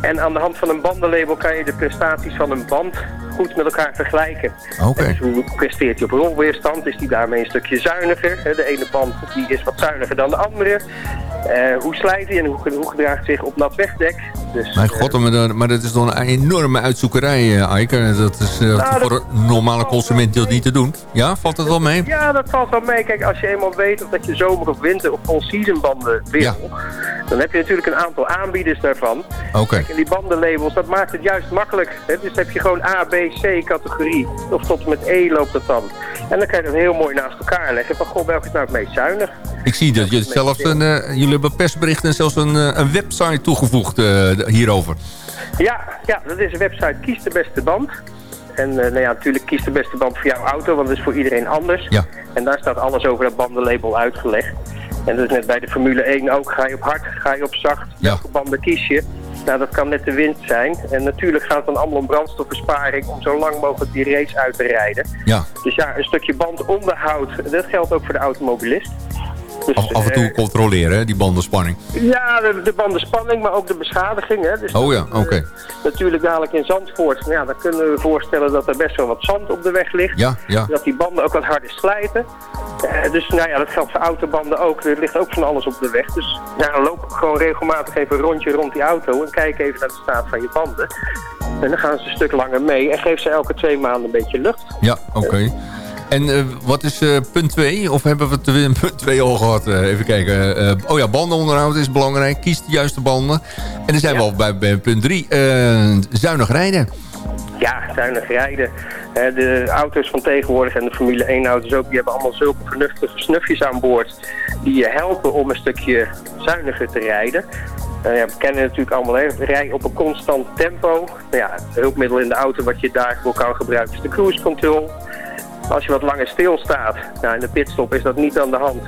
En aan de hand van een bandenlabel kan je de prestaties van een band goed met elkaar vergelijken. Oké. En Dus hoe presteert hij op rolweerstand? Is die daarmee een stukje zuiniger? De ene band die is wat zuiniger dan de andere. Eh, hoe slijt hij en hoe, hoe gedraagt hij zich op nat wegdek? Dus, Mijn eh, god, maar, dat- maar dat is dan een enorme uitzoekerij, eh, Eike. Dat is Nou, voor een normale consument dat niet te doen. Ja, valt het wel mee? Ja, dat valt wel mee. Kijk, als je eenmaal weet of dat je zomer of winter of all-season banden wil, Ja. dan heb je natuurlijk een aantal aanbieders daarvan. Oké. Kijk, en die bandenlabels, dat maakt het juist makkelijk. Hè? Dus heb je gewoon A, B, C categorie. Of tot en met E loopt dat dan. En dan kan je dat heel mooi naast elkaar leggen. Van, goh, welke is nou het meest zuinig? Ik zie dat je zelfs een, eh, jullie hebben persberichten en zelfs een, eh, een website toegevoegd eh, hierover. Ja, ja, dat is een website Kies de Beste Band. En eh, nou ja, natuurlijk kies de beste band voor jouw auto, want dat is voor iedereen anders. Ja. En daar staat alles over dat bandenlabel uitgelegd. En dat is net bij de Formule 1 ook. Ga je op hard, ga je op zacht? Ja. Welke banden kies je? Nou, dat kan net de wind zijn. En natuurlijk gaat het dan allemaal om brandstofbesparing om zo lang mogelijk die race uit te rijden. Ja. Dus ja, een stukje bandonderhoud, dat geldt ook voor de automobilist. Dus, Af, af en toe eh, controleren, hè, die bandenspanning. ja, de, de bandenspanning, maar ook de beschadiging. Hè. Dus Oh ja, oké. natuurlijk dadelijk in Zandvoort, nou ja, dan kunnen we voorstellen dat er best wel wat zand op de weg ligt. Ja, ja. Dat die banden ook wat harder slijten. Eh, dus nou ja, dat geldt voor autobanden ook. Er ligt ook van alles op de weg. Dus ja, loop gewoon regelmatig even een rondje rond die auto en kijk even naar de staat van je banden. En dan gaan ze een stuk langer mee en geef ze elke twee maanden een beetje lucht. Ja, oké. En eh, wat is eh, punt 2? Of hebben we het in punt 2 al gehad? Eh, even kijken. Oh ja, bandenonderhoud is belangrijk. Kies de juiste banden. En dan zijn we al bij, bij punt 3. zuinig rijden. Ja, zuinig rijden. De auto's van tegenwoordig en de Formule 1 auto's ook, die hebben allemaal zulke vernuftige snufjes aan boord. Die je helpen om een stukje zuiniger te rijden. Eh, ja, we kennen het natuurlijk allemaal, hè. rij op een constant tempo. Nou ja, het hulpmiddel in de auto wat je daarvoor kan gebruiken is de cruise control. Als je wat langer stilstaat, nou in de pitstop is dat niet aan de hand.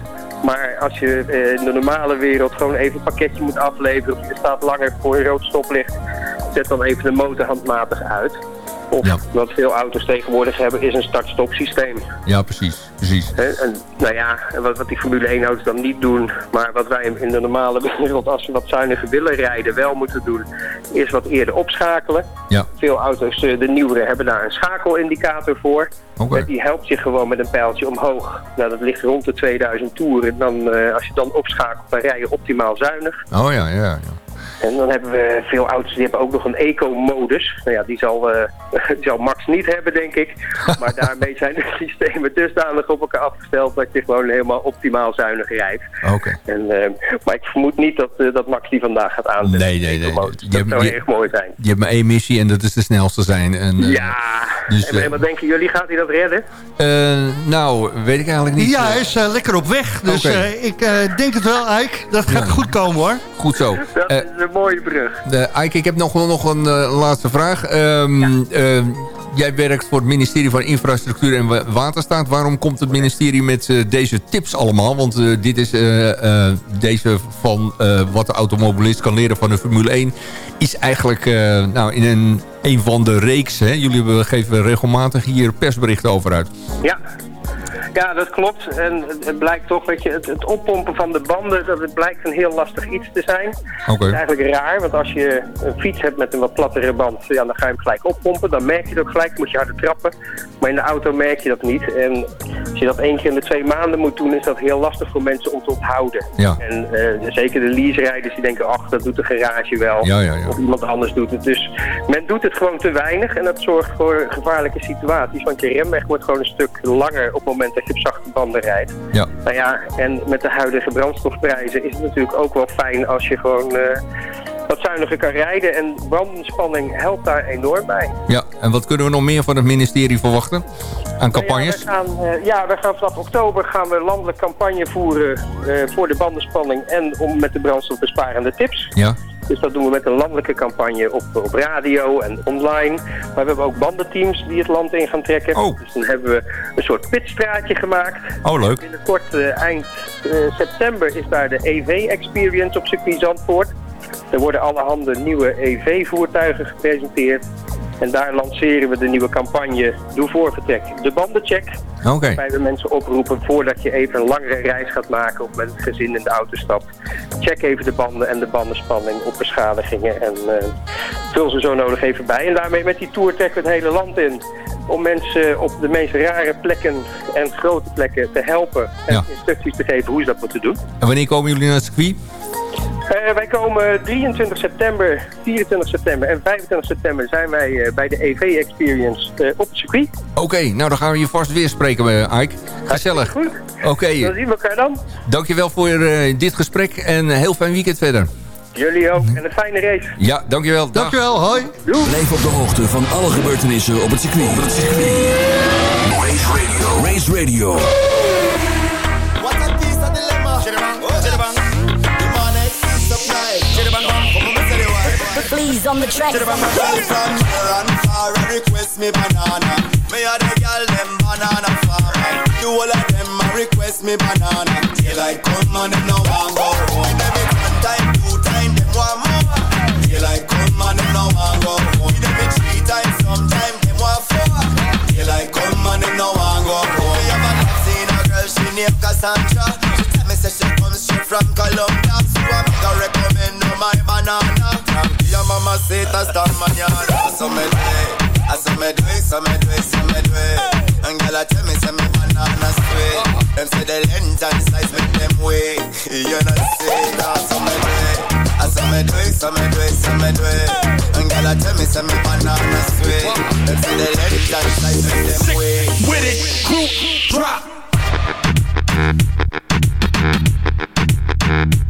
Maar als je eh, in de normale wereld gewoon even een pakketje moet afleveren... of je staat langer voor een rood stoplicht, zet dan even de motor handmatig uit. Of wat veel auto's tegenwoordig hebben is een start-stop systeem. Ja, precies. precies. En, nou ja, en wat, wat die Formule 1 auto's dan niet doen, maar wat wij in de normale wereld als we wat zuiniger willen rijden wel moeten doen, is wat eerder opschakelen. Ja. Veel auto's, eh, de nieuwere, hebben daar een schakelindicator voor. Oké. Eh, Die helpt je gewoon met een pijltje omhoog. Nou, dat ligt rond de 2000 toeren. Dan, eh, als je dan opschakelt, dan rij je optimaal zuinig. Oh ja, ja, ja. En dan hebben we veel auto's die hebben ook nog een eco-modus. Nou ja, die zal, eh, die zal Max niet hebben, denk ik. Maar daarmee zijn de systemen dusdanig op elkaar afgesteld dat je gewoon helemaal optimaal zuinig rijdt. Oké. En, eh, maar ik vermoed niet dat, eh, dat Max die vandaag gaat aanzetten. Nee, nee, nee. Dat Je, zou je- erg mooi zijn. je hebt maar één missie en dat is de snelste zijn. En, Ja, Dus, en, en eh, wat denken jullie, gaat hij dat redden? eh, nou, weet ik eigenlijk niet. Ja, hij is eh, lekker op weg. Dus eh, ik eh, denk het wel, Ike. Dat gaat goed komen, hoor. Goed zo. Dat Eh, is een mooie brug. De, Ike, ik heb nog, nog een eh, laatste vraag. Ehm, ehm, jij werkt voor het ministerie van Infrastructuur en Wa- Waterstaat. Waarom komt het ministerie met eh, deze tips allemaal? Want eh, dit is eh, eh, deze van eh, wat de automobilist kan leren van de Formule 1... is eigenlijk eh, nou, in een, een van de reeks. Hè? Jullie geven regelmatig hier persberichten over uit. Ja. Ja, dat klopt. En het, het blijkt toch, weet je, het, het oppompen van de banden, dat het blijkt een heel lastig iets te zijn. Oké. Is eigenlijk raar, want als je een fiets hebt met een wat plattere band, ja, dan ga je hem gelijk oppompen. Dan merk je het ook gelijk, moet je harder trappen. Maar in de auto merk je dat niet. En als je dat één keer in de twee maanden moet doen, is dat heel lastig voor mensen om te onthouden. Ja. En eh, zeker de lease-rijders die denken, ach, dat doet de garage wel. Ja, ja, ja. Of iemand anders doet het. Dus men doet het gewoon te weinig en dat zorgt voor gevaarlijke situaties. Want je remweg wordt gewoon een stuk langer op het moment dat je op zachte banden rijdt. Ja. Nou ja, en met de huidige brandstofprijzen is het natuurlijk ook wel fijn als je gewoon eh, wat zuiniger kan rijden. En bandenspanning helpt daar enorm bij. Ja, en wat kunnen we nog meer van het ministerie verwachten aan campagnes? Nou ja, we gaan, eh, ja, we gaan vanaf oktober gaan we landelijk campagne voeren eh, voor de bandenspanning en om met de brandstofbesparende tips. Ja. Dus dat doen we met een landelijke campagne op, op radio en online. Maar we hebben ook bandenteams die het land in gaan trekken. Dus dan hebben we een soort pitstraatje gemaakt. Oh, leuk. Binnenkort, eh, eind eh, september, is daar de EV-experience op circuit Zandvoort. Er worden allerhande nieuwe EV-voertuigen gepresenteerd. En daar lanceren we de nieuwe campagne Doe voor vertrek de bandencheck. Oké. Waarbij we mensen oproepen voordat je even een langere reis gaat maken of met het gezin in de auto stapt. Check even de banden en de bandenspanning op beschadigingen en eh, vul ze zo nodig even bij. En daarmee met die tour trekken we het hele land in. Om mensen op de meest rare plekken en grote plekken te helpen. En Ja. instructies te geven hoe ze dat moeten doen. En wanneer komen jullie naar het circuit? Eh, wij komen 23 september, 24 september en 25 september zijn wij eh, bij de EV Experience eh, op het circuit. Oké, nou dan gaan we je vast weer spreken, Ike. Gezellig. Goed. Oké, Dan zien we elkaar dan. dankjewel voor eh, dit gesprek en een heel fijn weekend verder. Jullie ook en een fijne race. Ja, dankjewel. Dag. Dankjewel, hoi. Blijf op de hoogte van alle gebeurtenissen op het circuit. Op het circuit. Race Radio. Race Radio. Please on the track. Chidabang, bang. From far, I request me banana. Me a the girl them banana farmer. The whole of them a request me banana. Daylight come and them no want go home. Every one time, two time, them want more. Daylight come and them no want go home. Every three times, sometime them want four. Daylight come and them no want go home. Me have a seen a girl, she named Cassandra. Say she comes straight from Colombia. So I'm gonna recommend her my banana. From your mama say that's the manana. So me do I so me do it, so me do it, so me do it. And girl I tell me say me banana sweet. Them say the length and size make them way. You know say that, ah, so me do it. I so me do it, so me do it, so me do it. And girl I tell me say me banana sweet. Them say the length and size make them way. With it, group drop. Like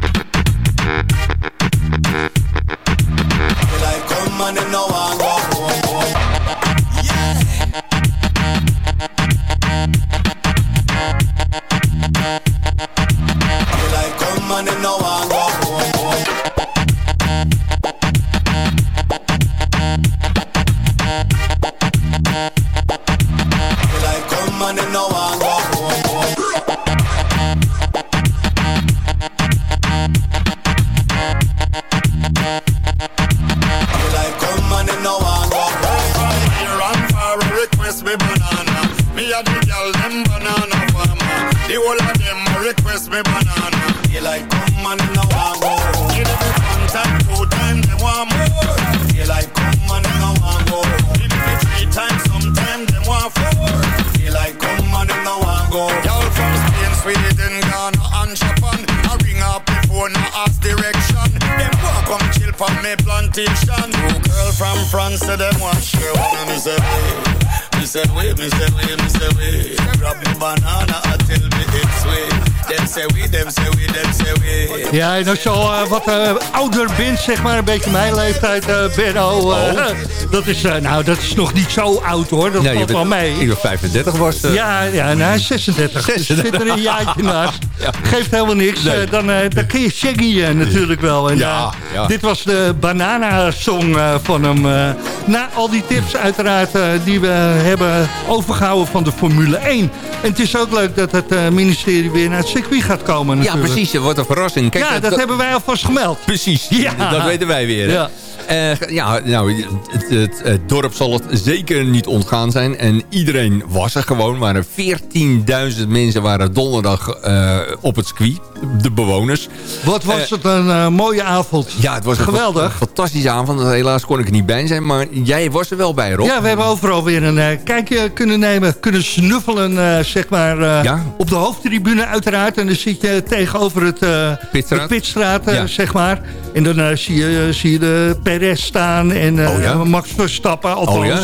en als je al eh, wat eh, ouder bent, zeg maar, een beetje mijn leeftijd, eh Benno. eh, dat, is, nou, dat is nog niet zo oud hoor, dat je valt wel mee. Ik ben 35 was. Ja, ja nou, hij is 36. Dus 36. zit er een jaartje naast. Geeft helemaal niks. Nee. Dan, dan ken je Shaggy natuurlijk wel. En, Ja, ja. Dit was de Banana-song van hem. na al die tips uiteraard die we hebben overgehouden van de Formule 1. En het is ook leuk dat het eh, ministerie weer naar het circuit gaat komen Ja, natuurlijk. precies. Wat een verrassing. Kijk, ja, dat, hebben wij alvast gemeld. Precies, Ja. dat weten wij weer. hè. Ja. Eh, ja, nou, het, het, het dorp zal het zeker niet ontgaan zijn. En iedereen was er gewoon. Er waren 14.000 mensen waren donderdag eh, op het circuit. De bewoners. Wat was Eh, het een mooie avond. Ja, het was een Geweldig. fa- fantastische avond. Helaas kon ik er niet bij zijn. Maar jij was er wel bij, Rob. Ja, we hebben overal weer een kijkje kunnen nemen. Kunnen snuffelen, zeg maar. Ja. Op de hoofdtribune uiteraard. En dan zit je tegenover het, Pitstraat. de pitstraat, Ja. zeg maar. En dan zie, je, zie je de Perez staan. En eh, Oh ja? Max Verstappen, althans. Oh ja?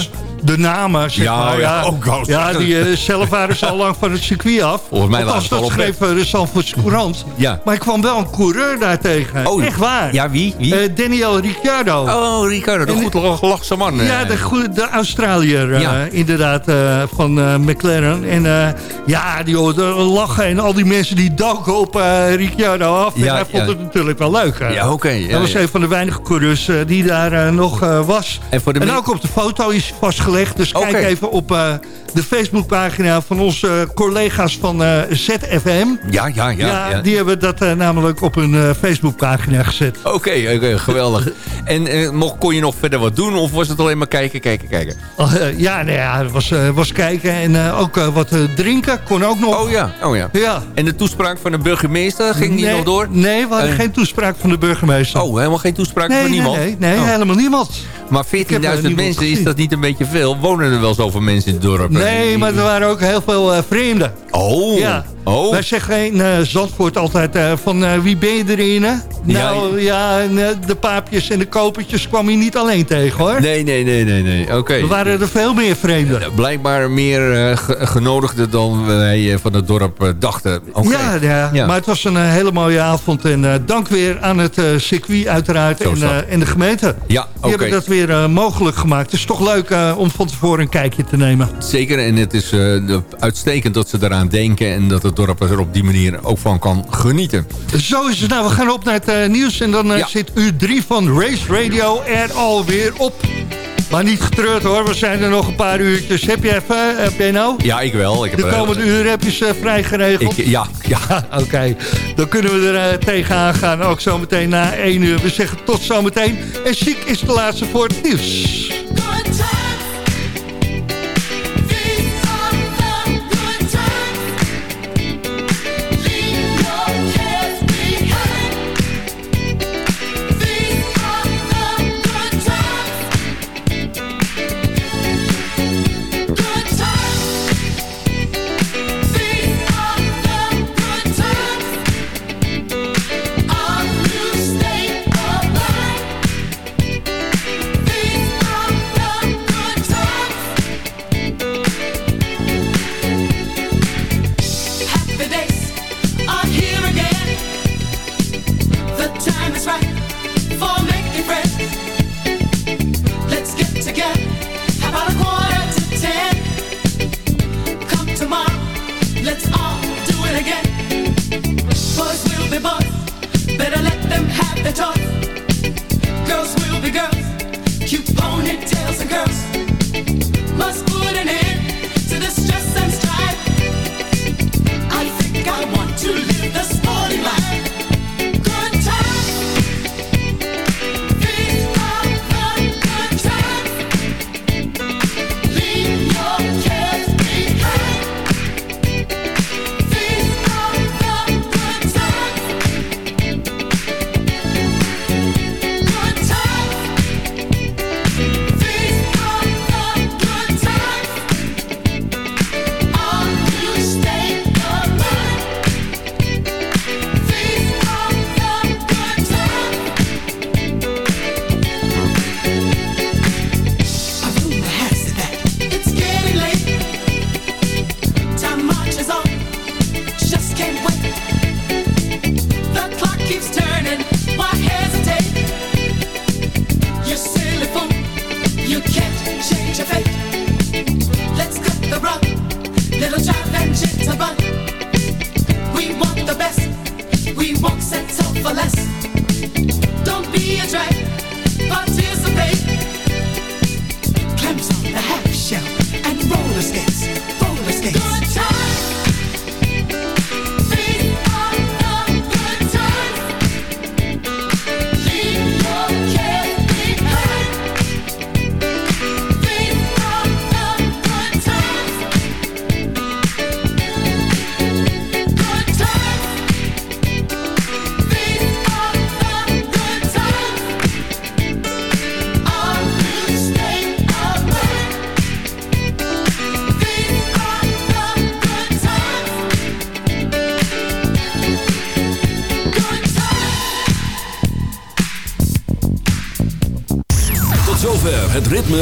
De namen, zeg Ja, maar. ja. Oh, ja, die eh, zelf waren ze al lang van het circuit af. Volgens mij Althans, al dat schreef eh, de Zandvoortse Courant. Ja. Maar ik kwam wel een coureur daar tegen. Oh, Echt waar. Ja, wie? wie? Eh, Daniel Ricciardo. oh, Ricardo, de en- goed lach- lachse man. eh. Ja, de, goede, de Australiër, eh, Ja. inderdaad, eh, van eh, McLaren. En eh, ja, die hoorde lachen en al die mensen die doken op eh Ricciardo af. Ja, en hij vond het natuurlijk wel leuk. eh. Ja, oké, dat was een van de weinige coureurs eh, die daar eh, nog eh, was. En voor de en me- ook op de foto is vastgelegd. Dus kijk even op eh, de Facebookpagina van onze collega's van eh, ZFM. Ja, ja, ja. ja. die hebben dat eh, namelijk op hun eh, Facebookpagina gezet. Oké, oké, geweldig. en eh, mocht, kon je nog verder wat doen? Of was het alleen maar kijken, kijken, kijken? Oh, eh, ja, nou ja, het was, eh, was kijken en eh, ook eh, wat eh, drinken kon ook nog. Oh ja, oh ja. Ja. En de toespraak van de burgemeester, ging die nee, nog door? Nee, we hadden Eh, geen toespraak van de burgemeester. Oh, helemaal geen toespraak nee, van nee, niemand? Nee, nee, Oh. helemaal niemand. Maar heb, eh, 14.000 niemand mensen, is dat niet een beetje veel? Wonen er wel zoveel mensen in het dorp? Nee, maar er waren ook heel veel eh, vreemden. Oh, Ja. Oh. Wij zeggen in eh, Zandvoort altijd eh, van eh, wie ben je erin? hè? Nou ja, de paapjes en de kopertjes kwam je niet alleen tegen hoor. Nee, nee, nee, nee, nee. Oké. Er waren er veel meer vreemden. Blijkbaar meer ge- genodigden dan wij van het dorp dachten. Oké. Ja, ja, Ja. maar het was een hele mooie avond. En dank weer aan het circuit uiteraard en, en de gemeente. Ja, Die oké. hebben dat weer mogelijk gemaakt. Het is toch leuk om van tevoren een kijkje te nemen. Zeker, en het is uitstekend dat ze daaraan denken... en dat het dorp er op die manier ook van kan genieten. Zo is het. Nou, we gaan op naar het eh, nieuws. En dan eh, Ja. zit uur 3 van Race Radio er alweer op. Maar niet getreurd hoor, we zijn er nog een paar uurtjes. Heb je even, heb jij nou? Ja, ik wel. Ik heb De komende uur heb je ze vrij geregeld? Ik, ja, ja. Oké, dan kunnen we er uh, tegenaan gaan. Ook zometeen na 1 uur. We zeggen tot zometeen. En Chic is de laatste voor het nieuws.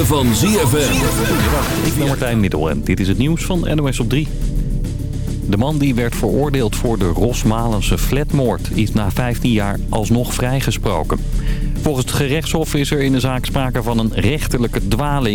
Van ZFM. Ik ben Martijn Middel en dit is het nieuws van NOS op 3. De man die werd veroordeeld voor de Rosmalense flatmoord is na 15 jaar alsnog vrijgesproken. Volgens het gerechtshof is er in de zaak sprake van een rechterlijke dwaling.